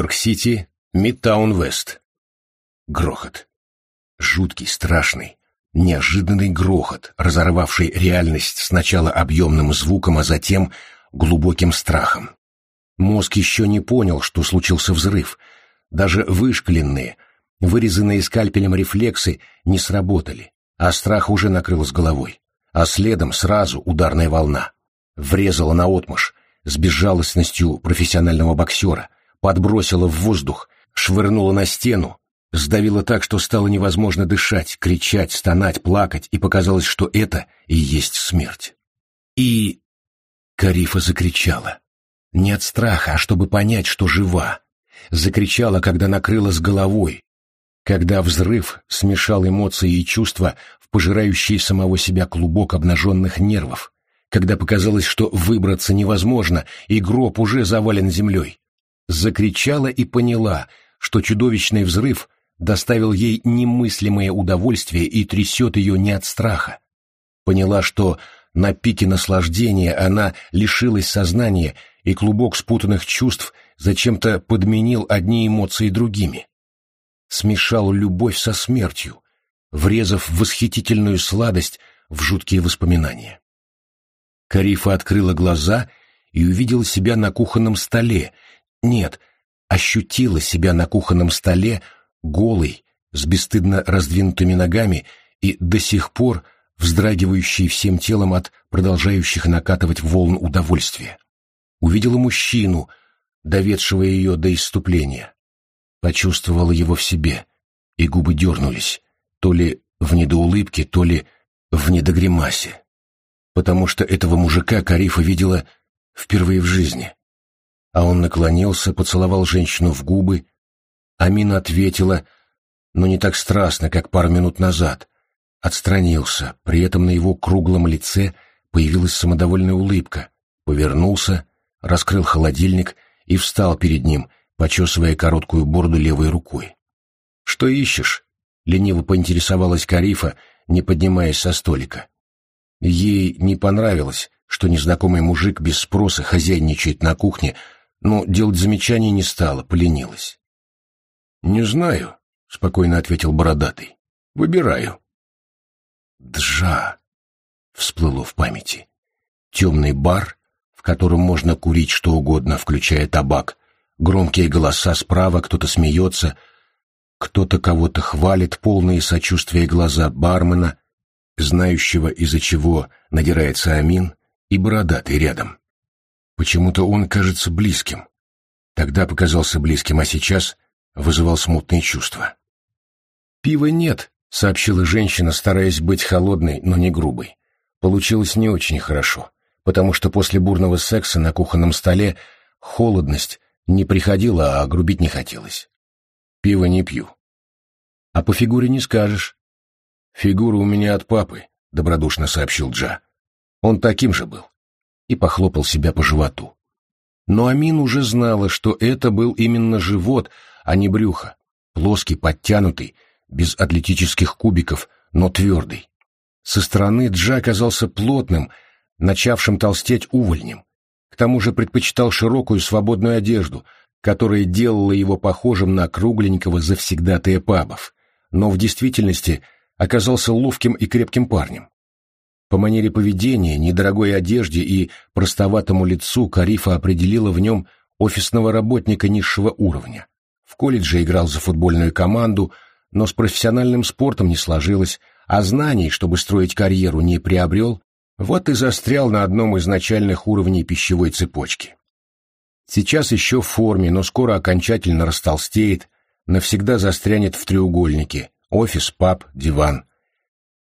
Нью-Йорк-Сити, Мидтаун-Вест. Грохот. Жуткий, страшный, неожиданный грохот, разорвавший реальность сначала объемным звуком, а затем глубоким страхом. Мозг еще не понял, что случился взрыв. Даже вышкаленные, вырезанные скальпелем рефлексы не сработали, а страх уже накрыл с головой. А следом сразу ударная волна. Врезала наотмашь, с безжалостностью профессионального боксера, подбросила в воздух, швырнула на стену, сдавила так, что стало невозможно дышать, кричать, стонать, плакать, и показалось, что это и есть смерть. И... Карифа закричала. Не от страха, а чтобы понять, что жива. Закричала, когда накрыла с головой, когда взрыв смешал эмоции и чувства в пожирающий самого себя клубок обнаженных нервов, когда показалось, что выбраться невозможно, и гроб уже завален землей. Закричала и поняла, что чудовищный взрыв доставил ей немыслимое удовольствие и трясет ее не от страха. Поняла, что на пике наслаждения она лишилась сознания, и клубок спутанных чувств зачем-то подменил одни эмоции другими. Смешал любовь со смертью, врезав восхитительную сладость в жуткие воспоминания. Карифа открыла глаза и увидела себя на кухонном столе. Нет, ощутила себя на кухонном столе, голой, с бесстыдно раздвинутыми ногами и до сих пор вздрагивающей всем телом от продолжающих накатывать волн удовольствия. Увидела мужчину, доведшего ее до исступления. Почувствовала его в себе, и губы дернулись, то ли в недоулыбке, то ли в недогримасе. Потому что этого мужика Карифа видела впервые в жизни. А он наклонился, поцеловал женщину в губы. Амина ответила, но не так страстно, как пару минут назад, отстранился, при этом на его круглом лице появилась самодовольная улыбка, повернулся, раскрыл холодильник и встал перед ним, почесывая короткую борду левой рукой. «Что ищешь?» — лениво поинтересовалась Карифа, не поднимаясь со столика. Ей не понравилось, что незнакомый мужик без спроса хозяйничает на кухне, но делать замечаний не стала, поленилась. «Не знаю», — спокойно ответил бородатый. «Выбираю». Джа всплыло в памяти. Темный бар, в котором можно курить что угодно, включая табак, громкие голоса справа, кто-то смеется, кто-то кого-то хвалит, полные сочувствия глаза бармена, знающего, из-за чего надирается Амин, и бородатый рядом. Почему-то он кажется близким. Тогда показался близким, а сейчас вызывал смутные чувства. «Пива нет», — сообщила женщина, стараясь быть холодной, но не грубой. Получилось не очень хорошо, потому что после бурного секса на кухонном столе холодность не приходила, а грубить не хотелось. Пиво не пью. А по фигуре не скажешь. Фигура у меня от папы, — добродушно сообщил Джа. Он таким же был. И похлопал себя по животу. Но Амин уже знала, что это был именно живот, а не брюхо. Плоский, подтянутый, без атлетических кубиков, но твердый. Со стороны Джа оказался плотным, начавшим толстеть увольнем. К тому же предпочитал широкую свободную одежду, которая делала его похожим на кругленького завсегдатая пабов, но в действительности оказался ловким и крепким парнем. По манере поведения, недорогой одежде и простоватому лицу Карифа определила в нем офисного работника низшего уровня. В колледже играл за футбольную команду, но с профессиональным спортом не сложилось, а знаний, чтобы строить карьеру, не приобрел, вот и застрял на одном из начальных уровней пищевой цепочки. Сейчас еще в форме, но скоро окончательно растолстеет, навсегда застрянет в треугольнике – офис, паб, диван.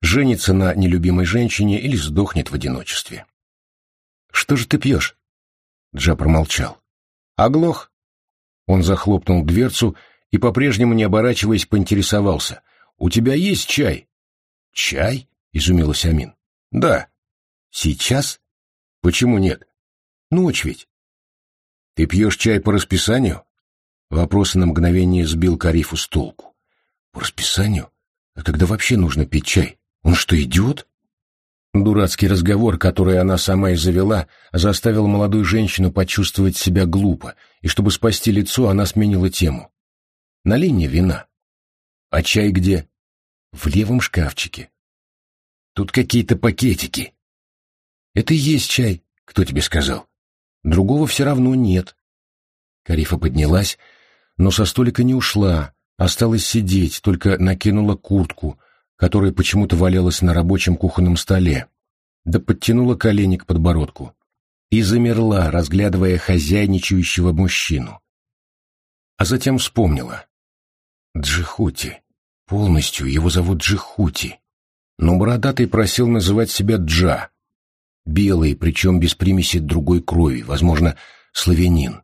Женится на нелюбимой женщине или сдохнет в одиночестве. «Что же ты пьешь?» Джа промолчал. «Оглох?» Он захлопнул дверцу и, по-прежнему не оборачиваясь, поинтересовался. «У тебя есть чай?» «Чай?» — изумилась Амин. «Да». «Сейчас?» «Почему нет?» «Ночь ведь». «Ты пьешь чай по расписанию?» Вопрос на мгновение сбил Карифу с толку. «По расписанию? А когда вообще нужно пить чай? Он что, идет?» Дурацкий разговор, который она сама и завела, заставил молодую женщину почувствовать себя глупо, и чтобы спасти лицо, она сменила тему. На линии вина. А чай где? В левом шкафчике. Тут какие-то пакетики. Это и есть чай, кто тебе сказал? Другого все равно нет. Карифа поднялась, но со столика не ушла, осталась сидеть, только накинула куртку, которая почему-то валялась на рабочем кухонном столе, да подтянула колени к подбородку и замерла, разглядывая хозяйничающего мужчину. А затем вспомнила. Джихути. Полностью его зовут Джихути. Но бородатый просил называть себя Джа. Белый, причем без примеси другой крови, возможно, славянин.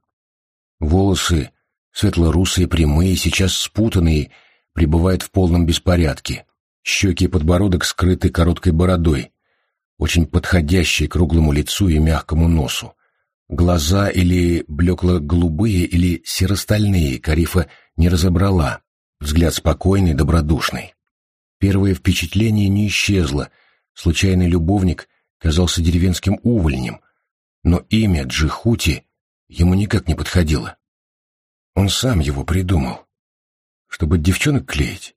Волосы светло-русые, прямые, сейчас спутанные, пребывают в полном беспорядке. Щеки и подбородок скрыты короткой бородой, очень подходящей круглому лицу и мягкому носу. Глаза или блекло-голубые, или серостальные, Карифа не разобрала. Взгляд спокойный, добродушный. Первое впечатление не исчезло. Случайный любовник казался деревенским увольнем, но имя Джихути ему никак не подходило. Он сам его придумал, чтобы девчонок клеить.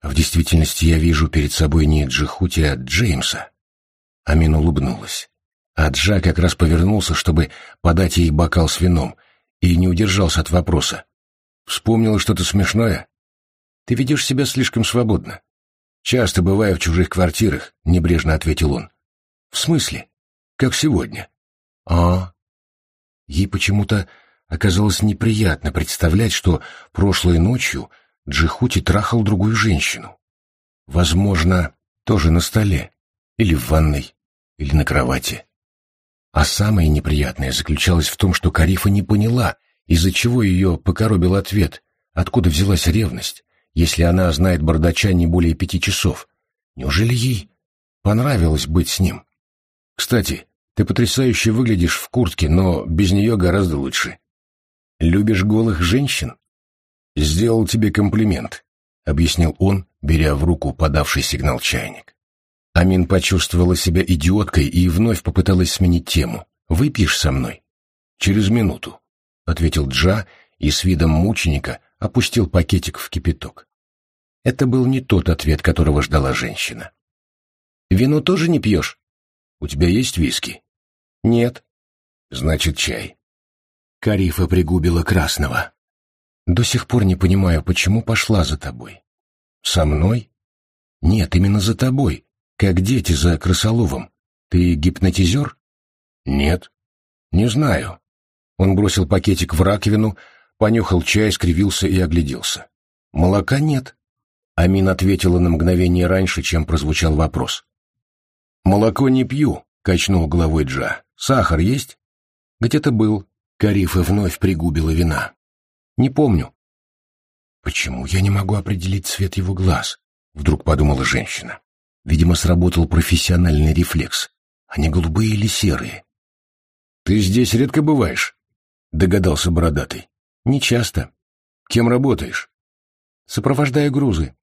А в действительности я вижу перед собой не Джихути, а Джеймса. Амин улыбнулась. А Джа как раз повернулся, чтобы подать ей бокал с вином, и не удержался от вопроса. Вспомнила что-то смешное? Ты ведешь себя слишком свободно. Часто бываю в чужих квартирах, небрежно ответил он. В смысле? Как сегодня? А? Ей почему-то оказалось неприятно представлять, что прошлой ночью Джихути трахал другую женщину. Возможно, тоже на столе, или в ванной, или на кровати. А самое неприятное заключалось в том, что Карифа не поняла, из-за чего ее покоробил ответ, откуда взялась ревность, если она знает бардача не более пяти часов. Неужели ей понравилось быть с ним? Кстати, ты потрясающе выглядишь в куртке, но без нее гораздо лучше. Любишь голых женщин? Сделал тебе комплимент, объяснил он, беря в руку подавший сигнал чайник. Амин почувствовала себя идиоткой и вновь попыталась сменить тему. «Выпьешь со мной?» «Через минуту», — ответил Джа и с видом мученика опустил пакетик в кипяток. Это был не тот ответ, которого ждала женщина. «Вино тоже не пьешь?» «У тебя есть виски?» «Нет». «Значит, чай». Карифа пригубила красного. «До сих пор не понимаю, почему пошла за тобой». «Со мной?» «Нет, именно за тобой, как дети за крысоловом. Ты гипнотизер?» «Нет». «Не знаю». Он бросил пакетик в раковину, понюхал чай, скривился и огляделся. «Молока нет». Амин ответила на мгновение раньше, чем прозвучал вопрос. «Молоко не пью», — качнул головой Джа. «Сахар есть?» «Где-то был». Карифа вновь пригубила вина. «Не помню». «Почему я не могу определить цвет его глаз?» — вдруг подумала женщина. Видимо, сработал профессиональный рефлекс. Они голубые или серые? «Ты здесь редко бываешь?» — догадался бородатый. «Не часто. Кем работаешь?» «Сопровождаю грузы».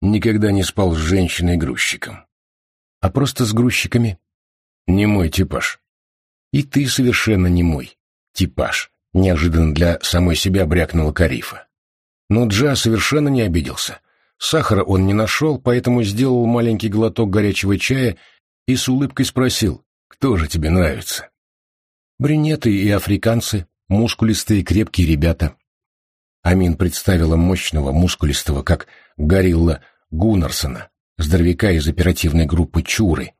Никогда не спал с женщиной-грузчиком. «А просто с грузчиками?» «Не мой типаж». «И ты совершенно не мой типаж», — неожиданно для самой себя брякнула Карифа. Но Джа совершенно не обиделся. Сахара он не нашел, поэтому сделал маленький глоток горячего чая и с улыбкой спросил, «Кто же тебе нравится?» Брюнеты и африканцы, мускулистые крепкие ребята. Амин представила мощного, мускулистого, как горилла Гуннарсона, здоровяка из оперативной группы Чуры,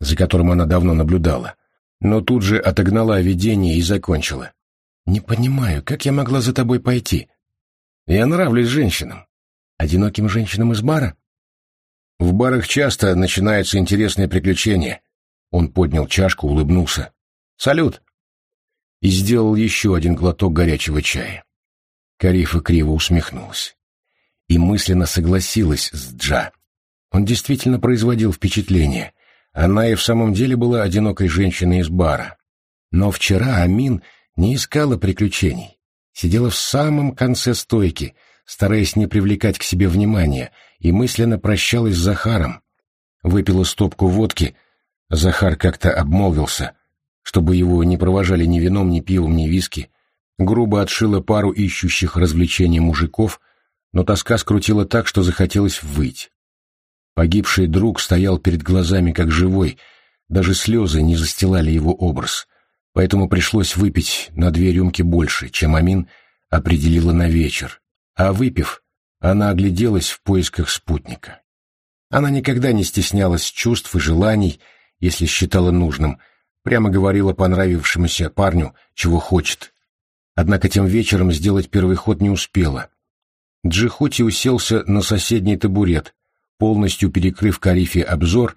за которым она давно наблюдала, но тут же отогнала видение и закончила. «Не понимаю, как я могла за тобой пойти? Я нравлюсь женщинам. Одиноким женщинам из бара?» «В барах часто начинаются интересные приключения». Он поднял чашку, улыбнулся. «Салют!» и сделал еще один глоток горячего чая. Карифа криво усмехнулась и мысленно согласилась с Джа. Он действительно производил впечатление. Она и в самом деле была одинокой женщиной из бара. Но вчера Амин не искала приключений. Сидела в самом конце стойки, стараясь не привлекать к себе внимания, и мысленно прощалась с Захаром. выпила стопку водки, Захар как-то обмолвился, чтобы его не провожали ни вином, ни пивом, ни виски, грубо отшила пару ищущих развлечений мужиков, но тоска скрутила так, что захотелось выть. Погибший друг стоял перед глазами как живой, даже слезы не застилали его образ, поэтому пришлось выпить на две рюмки больше, чем Амин определила на вечер, а выпив, она огляделась в поисках спутника. Она никогда не стеснялась чувств и желаний, если считала нужным, прямо говорила понравившемуся парню, чего хочет. Однако тем вечером сделать первый ход не успела. Джихути уселся на соседний табурет, полностью перекрыв Карифе обзор,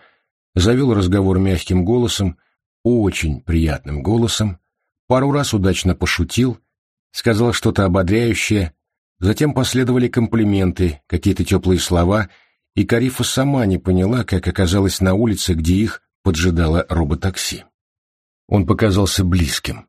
завел разговор мягким голосом, очень приятным голосом, пару раз удачно пошутил, сказал что-то ободряющее, затем последовали комплименты, какие-то теплые слова, и Карифа сама не поняла, как оказалась на улице, где их поджидало роботакси. Он показался близким.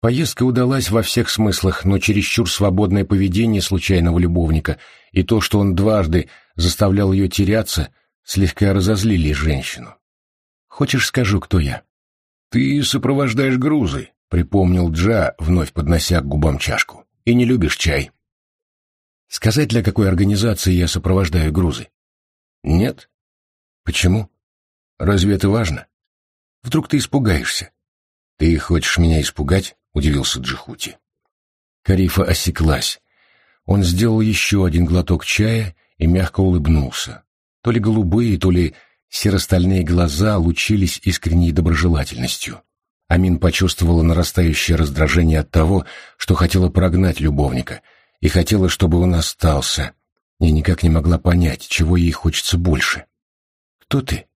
Поездка удалась во всех смыслах, но чересчур свободное поведение случайного любовника и то, что он дважды заставлял ее теряться, слегка разозлили женщину. «Хочешь, скажу, кто я?» «Ты сопровождаешь грузы», — припомнил Джа, вновь поднося к губам чашку. «И не любишь чай». «Сказать, для какой организации я сопровождаю грузы?» «Нет». «Почему? Разве это важно? Вдруг ты испугаешься?» «Ты хочешь меня испугать?» — удивился Джихути. Карифа осеклась. Он сделал еще один глоток чая и мягко улыбнулся. То ли голубые, то ли серостальные глаза лучились искренней доброжелательностью. Амин почувствовала нарастающее раздражение от того, что хотела прогнать любовника, и хотела, чтобы он остался, и никак не могла понять, чего ей хочется больше. «Кто ты?»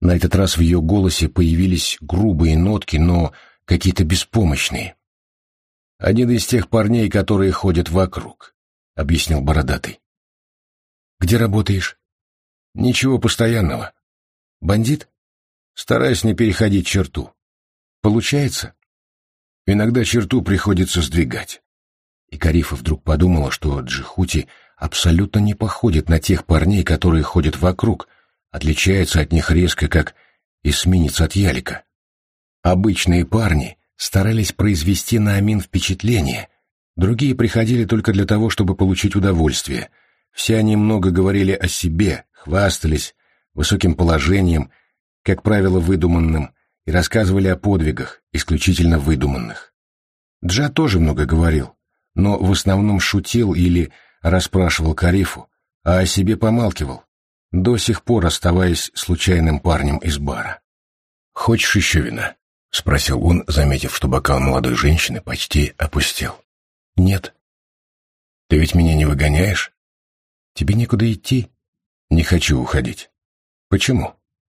На этот раз в ее голосе появились грубые нотки, но какие-то беспомощные. «Один из тех парней, которые ходят вокруг», — объяснил Бородатый. «Где работаешь?» «Ничего постоянного. Бандит?» «Стараюсь не переходить черту». «Получается?» «Иногда черту приходится сдвигать». И Карифа вдруг подумала, что Джихути абсолютно не походит на тех парней, которые ходят вокруг, отличается от них резко, как эсминец от ялика. Обычные парни старались произвести на Амин впечатление, другие приходили только для того, чтобы получить удовольствие. Все они много говорили о себе, хвастались высоким положением, как правило, выдуманным, и рассказывали о подвигах, исключительно выдуманных. Джа тоже много говорил, но в основном шутил или расспрашивал Карифу, а о себе помалкивал, до сих пор оставаясь случайным парнем из бара. «Хочешь еще вина?» — спросил он, заметив, что бокал молодой женщины почти опустел. «Нет». «Ты ведь меня не выгоняешь?» «Тебе некуда идти?» «Не хочу уходить». «Почему?»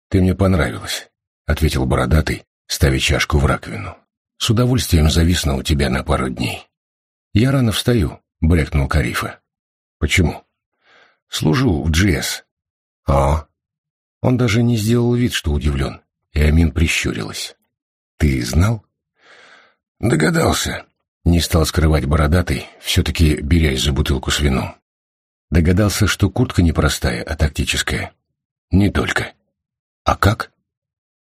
«Ты мне понравилась», — ответил бородатый, ставя чашку в раковину. «С удовольствием зависну у тебя на пару дней». «Я рано встаю», — брякнул Карифа. «Почему?» «Служу в GS». «А?» Он даже не сделал вид, что удивлен, и Амин прищурилась. Ты знал? Догадался. Не стал скрывать бородатый, все-таки берясь за бутылку с вином. Догадался, что куртка не простая, а тактическая. Не только. А как?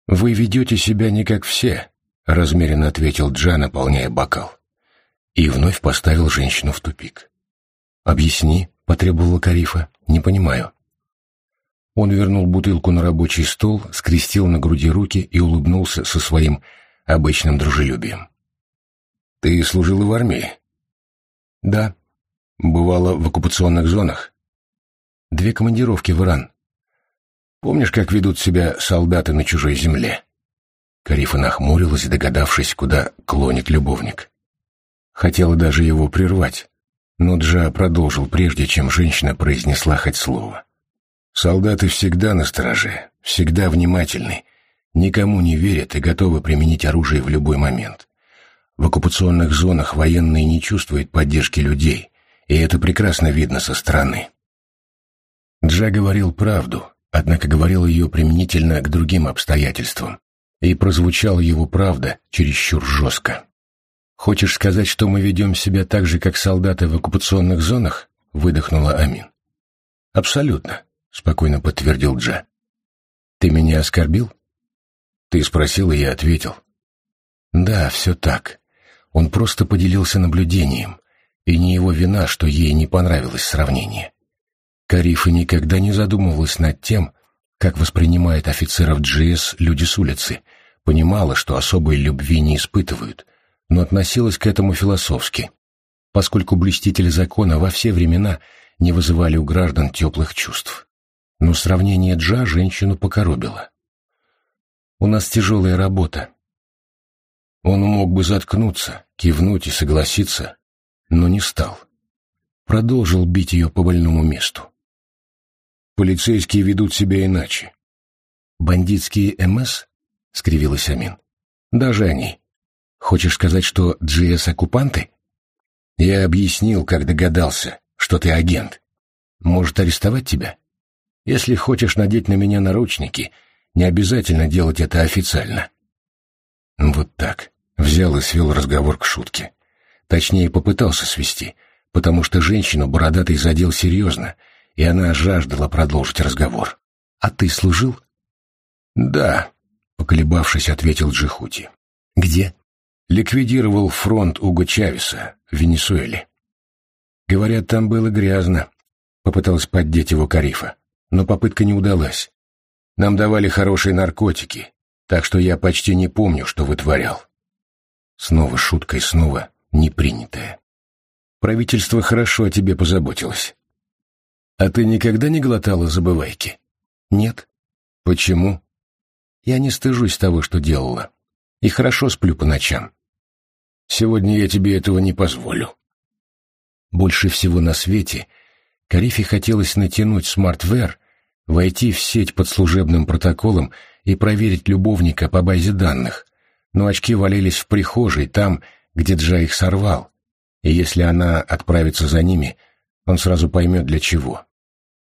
Вы ведете себя не как все, размеренно ответил Джа, наполняя бокал. И вновь поставил женщину в тупик. «Объясни», — потребовала Карифа, — «не понимаю». Он вернул бутылку на рабочий стол, скрестил на груди руки и улыбнулся со своим обычным дружелюбием. «Ты служила в армии?» «Да». «Бывала в оккупационных зонах?» «Две командировки в Иран». «Помнишь, как ведут себя солдаты на чужой земле?» Карифа нахмурилась, догадавшись, куда клонит любовник. Хотела даже его прервать, но Джа продолжил, прежде чем женщина произнесла хоть слово. «Солдаты всегда на стороже, всегда внимательны, никому не верят и готовы применить оружие в любой момент. В оккупационных зонах военные не чувствуют поддержки людей, и это прекрасно видно со стороны. Джа говорил правду, однако говорил ее применительно к другим обстоятельствам, и прозвучала его правда чересчур жестко. «Хочешь сказать, что мы ведем себя так же, как солдаты в оккупационных зонах?» — выдохнула Амин. «Абсолютно», — спокойно подтвердил Джа. «Ты меня оскорбил?» Ты спросил, и я ответил. Да, все так. Он просто поделился наблюдением, и не его вина, что ей не понравилось сравнение. Карифа никогда не задумывалась над тем, как воспринимает офицеров GS люди с улицы, понимала, что особой любви не испытывают, но относилась к этому философски, поскольку блюстители закона во все времена не вызывали у граждан теплых чувств. Но сравнение Джа женщину покоробило. У нас тяжелая работа. Он мог бы заткнуться, кивнуть и согласиться, но не стал. Продолжил бить ее по больному месту. Полицейские ведут себя иначе. «Бандитские МС?» — скривилась Амин. «Даже они. Хочешь сказать, что GS-оккупанты?» «Я объяснил, как догадался, что ты агент. Может арестовать тебя? Если хочешь надеть на меня наручники, не обязательно делать это официально. Вот так. Взял и свел разговор к шутке. Точнее, попытался свести, потому что женщину бородатый задел серьезно, и она жаждала продолжить разговор. «А ты служил?» «Да», — поколебавшись, ответил Джихути. «Где?» «Ликвидировал фронт Уго Чавеса в Венесуэле». «Говорят, там было грязно», — попыталась поддеть его Карифа, но попытка не удалась. Нам давали хорошие наркотики, так что я почти не помню, что вытворял. Снова шутка и снова непринятая. Правительство хорошо о тебе позаботилось. А ты никогда не глотала забывайки? Нет. Почему? Я не стыжусь того, что делала. И хорошо сплю по ночам. Сегодня я тебе этого не позволю. Больше всего на свете Карифе хотелось натянуть смартвер войти в сеть под служебным протоколом и проверить любовника по базе данных, но очки валялись в прихожей, там, где Джа их сорвал, и если она отправится за ними, он сразу поймет для чего.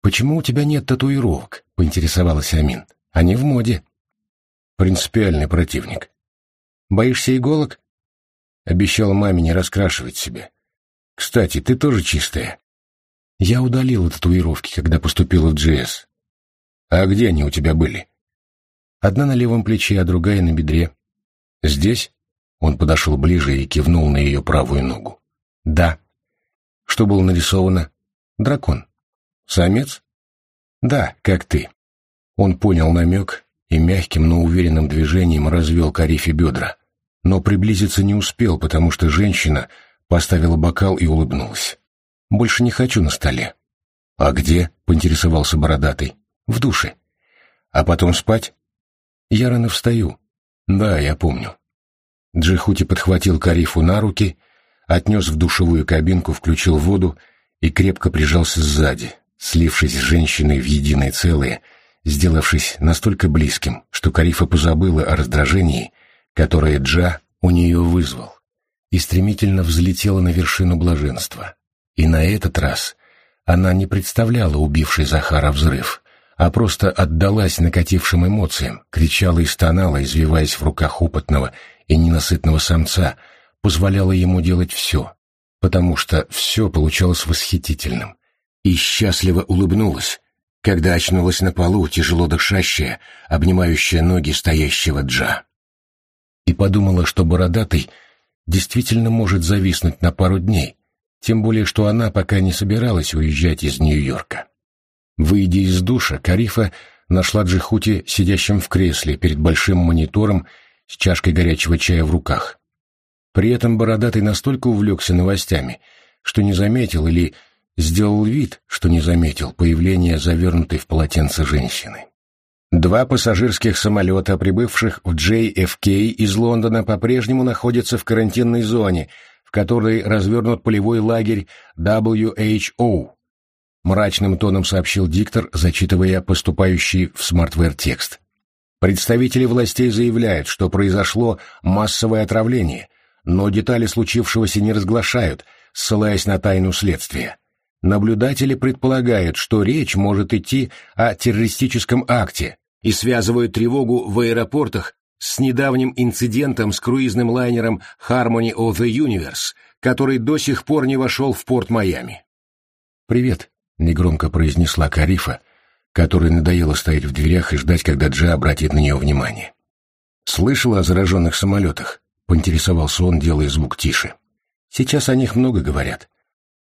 «Почему у тебя нет татуировок?» — поинтересовалась Амин. «Они в моде». «Принципиальный противник». «Боишься иголок?» Обещал маме не раскрашивать себя. «Кстати, ты тоже чистая». Я удалила татуировки, когда поступила в GS. «А где они у тебя были?» «Одна на левом плече, а другая на бедре». «Здесь?» Он подошел ближе и кивнул на ее правую ногу. «Да». «Что было нарисовано?» «Дракон». «Самец?» «Да, как ты». Он понял намек и мягким, но уверенным движением развел Карифе бедра, но приблизиться не успел, потому что женщина поставила бокал и улыбнулась. «Больше не хочу на столе». «А где?» — поинтересовался бородатый. В душе. А потом спать? Я рано встаю. Да, я помню. Джихути подхватил Карифу на руки, отнес в душевую кабинку, включил воду и крепко прижался сзади, слившись с женщиной в единое целое, сделавшись настолько близким, что Карифа позабыла о раздражении, которое Джа у нее вызвал, и стремительно взлетела на вершину блаженства. И на этот раз она не представляла убивший Захара взрыв, а просто отдалась накатившим эмоциям, кричала и стонала, извиваясь в руках опытного и ненасытного самца, позволяла ему делать все, потому что все получалось восхитительным. И счастливо улыбнулась, когда очнулась на полу, тяжело дышащая, обнимающая ноги стоящего Джа. И подумала, что бородатый действительно может зависнуть на пару дней, тем более что она пока не собиралась уезжать из Нью-Йорка. Выйдя из душа, Карифа нашла Джихути сидящим в кресле перед большим монитором с чашкой горячего чая в руках. При этом Бородатый настолько увлекся новостями, что не заметил или сделал вид, что не заметил появления завернутой в полотенце женщины. Два пассажирских самолета, прибывших в JFK из Лондона, по-прежнему находятся в карантинной зоне, в которой развернут полевой лагерь WHO, мрачным тоном сообщил диктор, зачитывая поступающий в смартвер текст. Представители властей заявляют, что произошло массовое отравление, но детали случившегося не разглашают, ссылаясь на тайну следствия. Наблюдатели предполагают, что речь может идти о террористическом акте и связывают тревогу в аэропортах с недавним инцидентом с круизным лайнером Harmony of the Universe, который до сих пор не вошел в порт Майами. «Привет», — негромко произнесла Карифа, которой надоело стоять в дверях и ждать, когда Джа обратит на нее внимание. «Слышала о зараженных самолетах?» — поинтересовался он, делая звук тише. «Сейчас о них много говорят.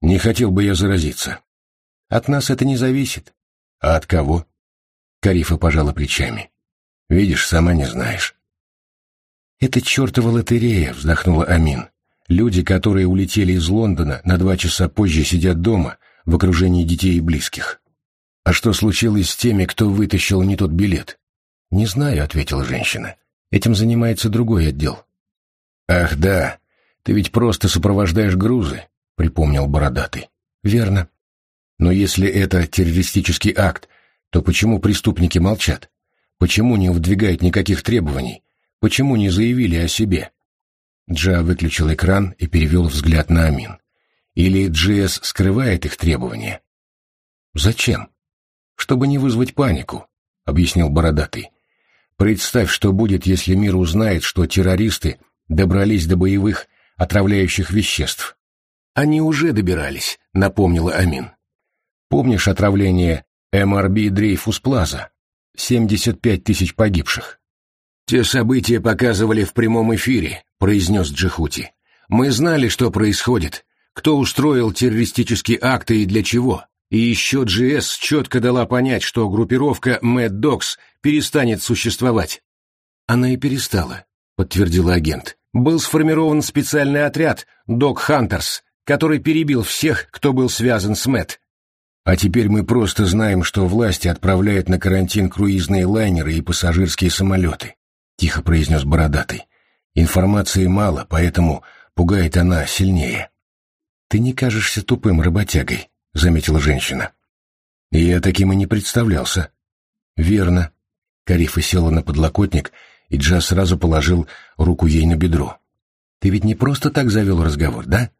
Не хотел бы я заразиться. От нас это не зависит. А от кого?» Карифа пожала плечами. «Видишь, сама не знаешь». «Это чертова лотерея», — вздохнула Амин. «Люди, которые улетели из Лондона, на два часа позже сидят дома, в окружении детей и близких». «А что случилось с теми, кто вытащил не тот билет?» «Не знаю», — ответила женщина. «Этим занимается другой отдел». «Ах, да, ты ведь просто сопровождаешь грузы», — припомнил Бородатый. «Верно. Но если это террористический акт, то почему преступники молчат? Почему не выдвигают никаких требований? Почему не заявили о себе?» Джа выключил экран и перевел взгляд на Амин. Или GS скрывает их требования? «Зачем?» «Чтобы не вызвать панику», — объяснил Бородатый. «Представь, что будет, если мир узнает, что террористы добрались до боевых отравляющих веществ». «Они уже добирались», — напомнила Амин. «Помнишь отравление МРБ Дрейфус Плаза? 75 тысяч погибших». «Те события показывали в прямом эфире», — произнес Джихути. «Мы знали, что происходит, кто устроил террористические акты и для чего. И еще GS четко дала понять, что группировка Mad Dogs перестанет существовать. Она и перестала, подтвердила агент. Был сформирован специальный отряд Dog Hunters, который перебил всех, кто был связан с Мэт. А теперь мы просто знаем, что власти отправляют на карантин круизные лайнеры и пассажирские самолеты, тихо произнес Бородатый. Информации мало, поэтому пугает она сильнее. Ты не кажешься тупым работягой, — заметила женщина. «Я таким и не представлялся». «Верно». Карифа села на подлокотник, и Джа сразу положил руку ей на бедро. «Ты ведь не просто так завел разговор, да?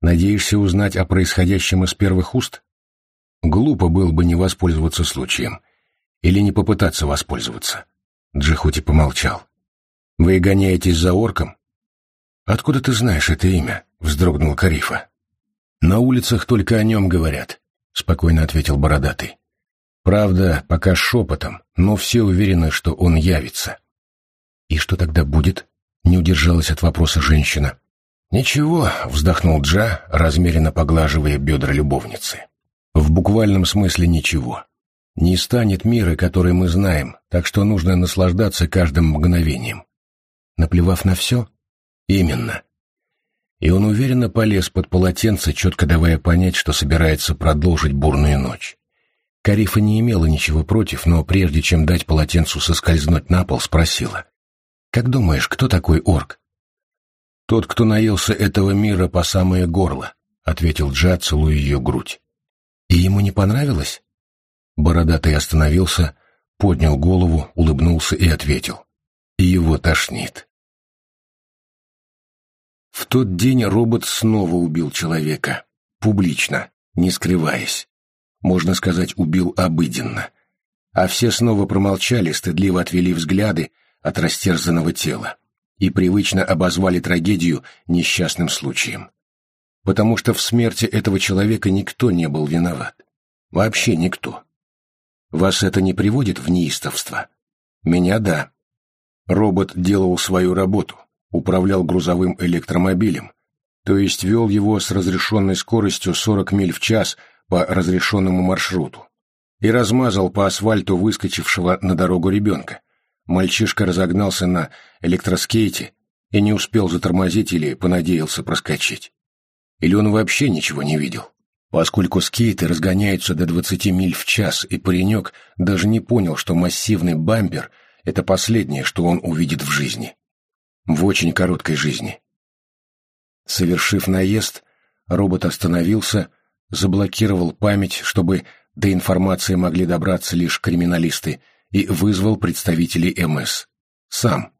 Надеешься узнать о происходящем из первых уст?» Глупо было бы не воспользоваться случаем. Или не попытаться воспользоваться. Джихути помолчал. «Вы гоняетесь за орком?» «Откуда ты знаешь это имя?» — вздрогнул Карифа. «На улицах только о нем говорят», — спокойно ответил Бородатый. «Правда, пока шепотом, но все уверены, что он явится». «И что тогда будет?» — не удержалась от вопроса женщина. «Ничего», — вздохнул Джа, размеренно поглаживая бедра любовницы. «В буквальном смысле ничего. Не станет мира, который мы знаем, так что нужно наслаждаться каждым мгновением». «Наплевав на все?» «Именно и он уверенно полез под полотенце, четко давая понять, что собирается продолжить бурную ночь. Карифа не имела ничего против, но прежде чем дать полотенцу соскользнуть на пол, спросила. «Как думаешь, кто такой орк?» «Тот, кто наелся этого мира по самое горло», — ответил Джа, целуя ее грудь. «И ему не понравилось?» Бородатый остановился, поднял голову, улыбнулся и ответил. «Его тошнит». В тот день робот снова убил человека. Публично, не скрываясь. Можно сказать, убил обыденно. А все снова промолчали, стыдливо отвели взгляды от растерзанного тела и привычно обозвали трагедию несчастным случаем. Потому что в смерти этого человека никто не был виноват. Вообще никто. Вас это не приводит в неистовство? Меня — да. Робот делал свою работу, управлял грузовым электромобилем, то есть вел его с разрешенной скоростью 40 миль в час по разрешенному маршруту, и размазал по асфальту выскочившего на дорогу ребенка. Мальчишка разогнался на электроскейте и не успел затормозить или понадеялся проскочить. Или он вообще ничего не видел, поскольку скейты разгоняются до 20 миль в час, и паренек даже не понял, что массивный бампер — это последнее, что он увидит в жизни в очень короткой жизни. Совершив наезд, робот остановился, заблокировал память, чтобы до информации могли добраться лишь криминалисты, и вызвал представителей МС. Сам.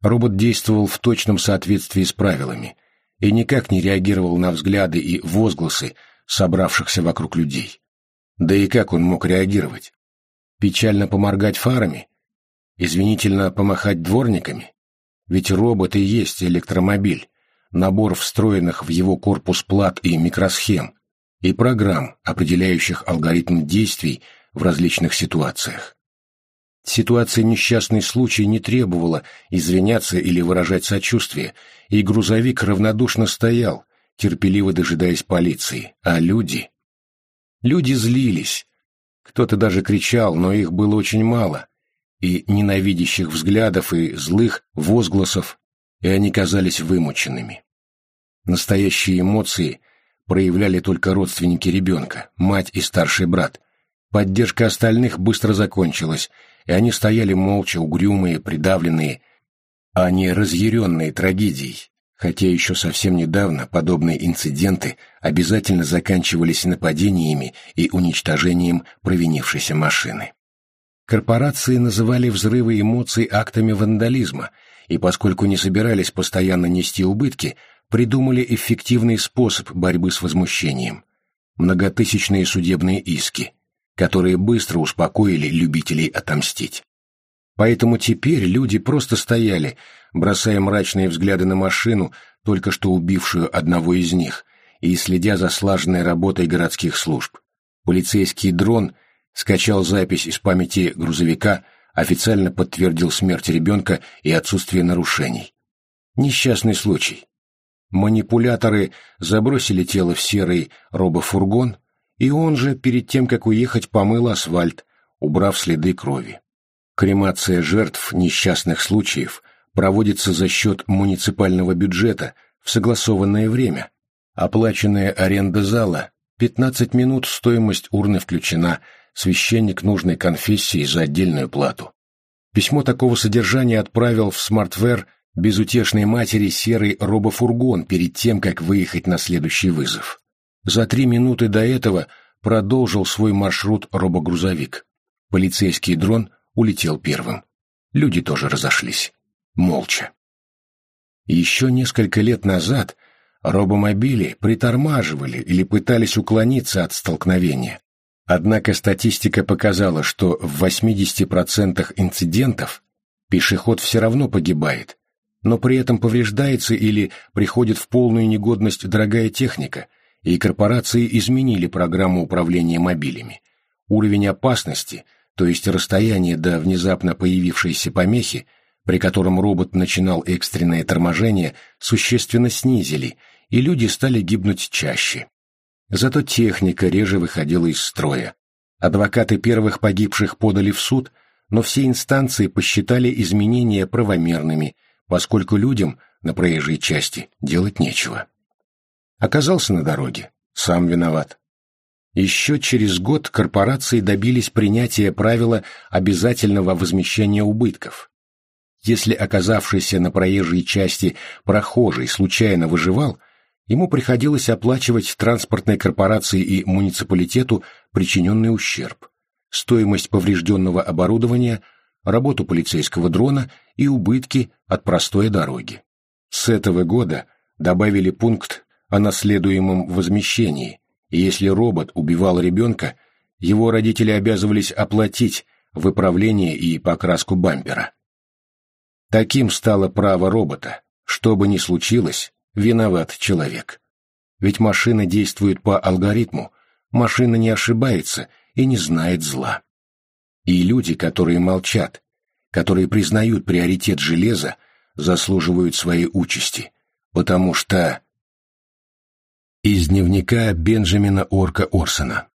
Робот действовал в точном соответствии с правилами и никак не реагировал на взгляды и возгласы собравшихся вокруг людей. Да и как он мог реагировать? Печально поморгать фарами? Извинительно помахать дворниками? Ведь робот и есть электромобиль, набор встроенных в его корпус плат и микросхем, и программ, определяющих алгоритм действий в различных ситуациях. Ситуация «несчастный случай» не требовала извиняться или выражать сочувствие, и грузовик равнодушно стоял, терпеливо дожидаясь полиции, а люди... Люди злились. Кто-то даже кричал, но их было очень мало, и ненавидящих взглядов, и злых возгласов, и они казались вымученными. Настоящие эмоции проявляли только родственники ребенка, мать и старший брат. Поддержка остальных быстро закончилась, и они стояли молча, угрюмые, придавленные, а не разъяренные трагедией, хотя еще совсем недавно подобные инциденты обязательно заканчивались нападениями и уничтожением провинившейся машины. Корпорации называли взрывы эмоций актами вандализма, и поскольку не собирались постоянно нести убытки, придумали эффективный способ борьбы с возмущением – многотысячные судебные иски, которые быстро успокоили любителей отомстить. Поэтому теперь люди просто стояли, бросая мрачные взгляды на машину, только что убившую одного из них, и следя за слаженной работой городских служб. Полицейский дрон скачал запись из памяти грузовика, официально подтвердил смерть ребенка и отсутствие нарушений. Несчастный случай. Манипуляторы забросили тело в серый робофургон, и он же, перед тем, как уехать, помыл асфальт, убрав следы крови. Кремация жертв несчастных случаев проводится за счет муниципального бюджета в согласованное время. Оплаченная аренда зала, 15 минут стоимость урны включена, священник нужной конфессии за отдельную плату. Письмо такого содержания отправил в смартвер безутешной матери серый робофургон перед тем, как выехать на следующий вызов. За три минуты до этого продолжил свой маршрут робогрузовик. Полицейский дрон улетел первым. Люди тоже разошлись. Молча. Еще несколько лет назад робомобили притормаживали или пытались уклониться от столкновения. Однако статистика показала, что в 80% инцидентов пешеход все равно погибает, но при этом повреждается или приходит в полную негодность дорогая техника, и корпорации изменили программу управления мобилями. Уровень опасности, то есть расстояние до внезапно появившейся помехи, при котором робот начинал экстренное торможение, существенно снизили, и люди стали гибнуть чаще. Зато техника реже выходила из строя. Адвокаты первых погибших подали в суд, но все инстанции посчитали изменения правомерными – поскольку людям на проезжей части делать нечего. Оказался на дороге, сам виноват. Еще через год корпорации добились принятия правила обязательного возмещения убытков. Если оказавшийся на проезжей части прохожий случайно выживал, ему приходилось оплачивать транспортной корпорации и муниципалитету причиненный ущерб, стоимость поврежденного оборудования – работу полицейского дрона и убытки от простой дороги. С этого года добавили пункт о наследуемом возмещении, и если робот убивал ребенка, его родители обязывались оплатить выправление и покраску бампера. Таким стало право робота. Что бы ни случилось, виноват человек. Ведь машина действует по алгоритму, машина не ошибается и не знает зла. И люди, которые молчат, которые признают приоритет железа, заслуживают своей участи, потому что... Из дневника Бенджамина Орка Орсона